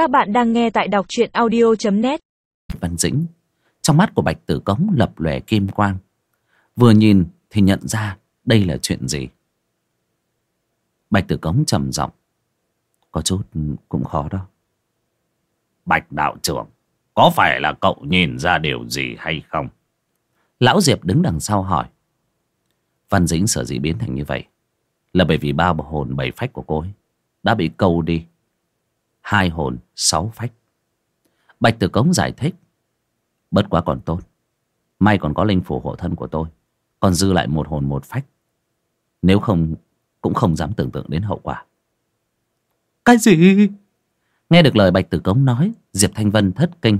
Các bạn đang nghe tại đọc truyện audio.net Văn Dĩnh Trong mắt của Bạch Tử Cống lập lòe kim quang. Vừa nhìn thì nhận ra đây là chuyện gì. Bạch Tử Cống trầm giọng. Có chút cũng khó đó. Bạch đạo trưởng Có phải là cậu nhìn ra điều gì hay không? Lão Diệp đứng đằng sau hỏi. Văn Dĩnh sở dĩ biến thành như vậy? Là bởi vì ba bộ hồn bảy phách của cô ấy Đã bị câu đi Hai hồn, sáu phách. Bạch Tử Cống giải thích, Bất quá còn tốt. May còn có linh phủ hộ thân của tôi, Còn dư lại một hồn một phách. Nếu không, Cũng không dám tưởng tượng đến hậu quả. Cái gì? Nghe được lời Bạch Tử Cống nói, Diệp Thanh Vân thất kinh.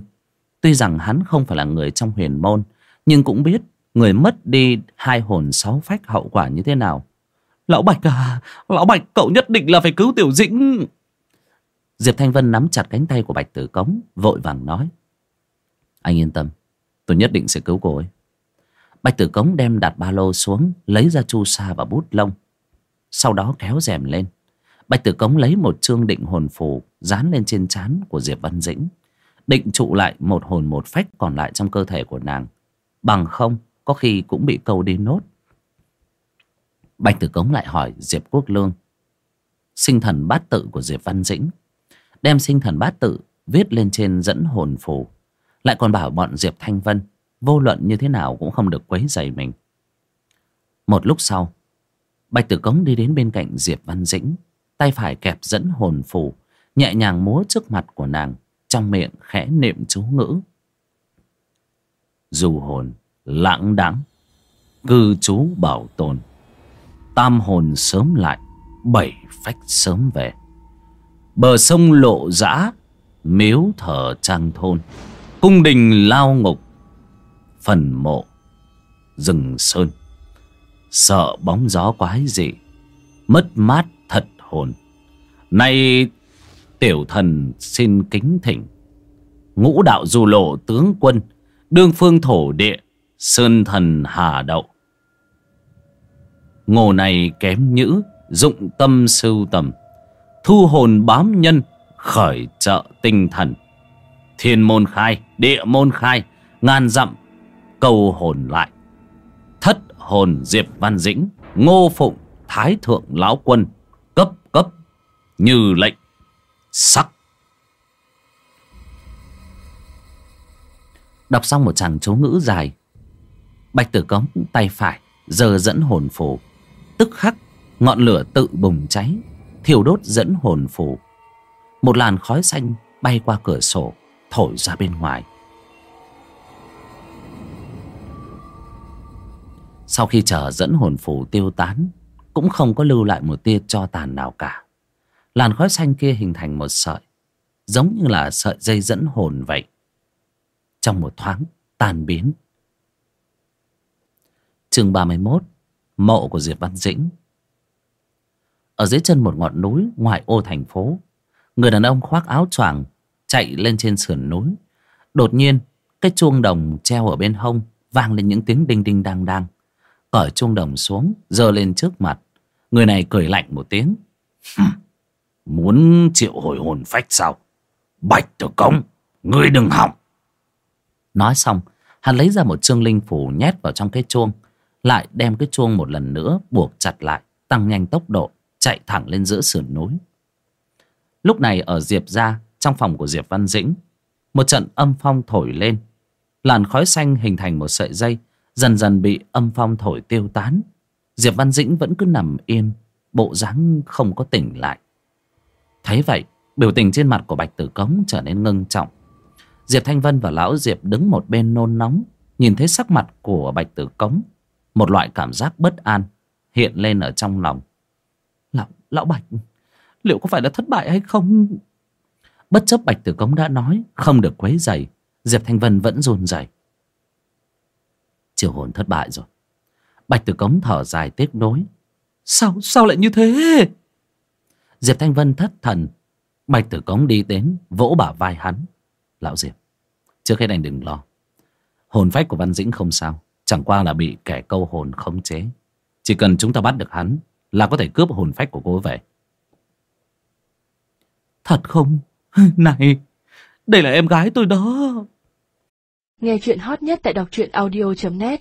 Tuy rằng hắn không phải là người trong huyền môn, Nhưng cũng biết Người mất đi hai hồn, sáu phách hậu quả như thế nào. Lão Bạch à Lão Bạch, cậu nhất định là phải cứu Tiểu Dĩnh. Diệp Thanh Vân nắm chặt cánh tay của Bạch Tử Cống, Vội vàng nói. Anh yên tâm, Tôi nhất định sẽ cứu cô ấy. Bạch Tử Cống đem đặt ba lô xuống, Lấy ra chu sa và bút lông. Sau đó kéo rèm lên. Bạch Tử Cống lấy một chương định hồn phù, Dán lên trên trán của Diệp Văn Dĩnh. Định trụ lại một hồn một phách Còn lại trong cơ thể của nàng. Bằng không, có khi cũng bị câu đi nốt. Bạch Tử Cống lại hỏi Diệp Quốc Lương. Sinh thần bát tự của Diệp Văn Dĩnh Đem sinh thần bát tự Viết lên trên dẫn hồn phù. Lại còn bảo bọn Diệp Thanh Vân, Vô luận như thế nào cũng không được quấy rầy mình. Một lúc sau, Bạch Tử Cống đi đến bên cạnh Diệp Văn Dĩnh, Tay phải kẹp dẫn hồn phù, Nhẹ nhàng múa trước mặt của nàng, Trong miệng khẽ niệm chú ngữ. Dù hồn lãng đãng, Cư trú bảo tồn, Tam hồn sớm lại, Bảy phách sớm về. Bờ sông lộ dã Miếu thờ trang thôn. Cung đình lao ngục, Phần mộ, Rừng sơn. Sợ bóng gió quái dị, Mất mát thật hồn. Nay, tiểu thần xin kính thỉnh. Ngũ đạo du lộ tướng quân, Đương phương thổ địa, Sơn thần hà đậu. Ngô này kém nhữ, Dụng tâm sưu tầm. Thu hồn bám nhân, Khởi trợ tinh thần. Thiên môn khai, Địa môn khai, Ngàn dặm câu hồn lại. Thất hồn Diệp Văn Dĩnh, Ngô Phụng Thái Thượng Lão Quân, Cấp cấp, Như lệnh, Sắc. Đọc xong một tràng chú ngữ dài, Bạch Tử Cống tay phải giờ dẫn hồn phù, Tức khắc ngọn lửa tự bùng cháy. Thiêu đốt dẫn hồn phù. Một làn khói xanh bay qua cửa sổ, Thổi ra bên ngoài. Sau khi chờ dẫn hồn phù tiêu tán, Cũng không có lưu lại một tia cho tàn nào cả. Làn khói xanh kia hình thành một sợi, Giống như là sợi dây dẫn hồn vậy. Trong một thoáng, tan biến. Chương 31 Mộ của Diệp Văn Dĩnh. Ở dưới chân một ngọn núi ngoài ô thành phố, Người đàn ông khoác áo choàng Chạy lên trên sườn núi. Đột nhiên, Cái chuông đồng treo ở bên hông Vang lên những tiếng đinh đinh đang đang. Cởi chuông đồng xuống, giơ lên trước mặt. Người này cười lạnh một tiếng. Muốn triệu hồi hồn phách sao? Bạch tử công, Ngươi đừng hỏng. Nói xong, Hắn lấy ra một chương linh phủ nhét vào trong cái chuông, lại đem cái chuông một lần nữa buộc chặt lại, tăng nhanh tốc độ chạy thẳng lên giữa sườn núi. Lúc này ở diệp ra trong phòng của diệp văn dĩnh, một trận âm phong thổi lên. Làn khói xanh hình thành một sợi dây, dần dần bị âm phong thổi tiêu tán. Diệp văn dĩnh vẫn cứ nằm yên, bộ dáng không có tỉnh lại. Thấy vậy, biểu tình trên mặt của bạch tử cống trở nên ngưng trọng. Diệp thanh vân và lão diệp đứng một bên nôn nóng, nhìn thấy sắc mặt của bạch tử cống, một loại cảm giác bất an hiện lên ở trong lòng lão bạch, liệu có phải là thất bại hay không? Bất chấp bạch tử cống đã nói, không được quấy dày diệp thanh vân vẫn run rẩy. Triều hồn thất bại rồi. Bạch tử cống thở dài tiếc nối sao sao lại như thế? Diệp thanh vân thất thần. Bạch tử cống đi đến, vỗ bả vai hắn. Lão diệp, trước hết anh đừng lo. Hồn phách của văn dĩnh không sao, Chẳng qua là bị kẻ câu hồn khống chế. Chỉ cần chúng ta bắt được hắn là có thể cướp hồn phách của cô về. Thật không? Này Đây là em gái tôi đó. Nghe chuyện hot nhất tại đọc truyện audio.net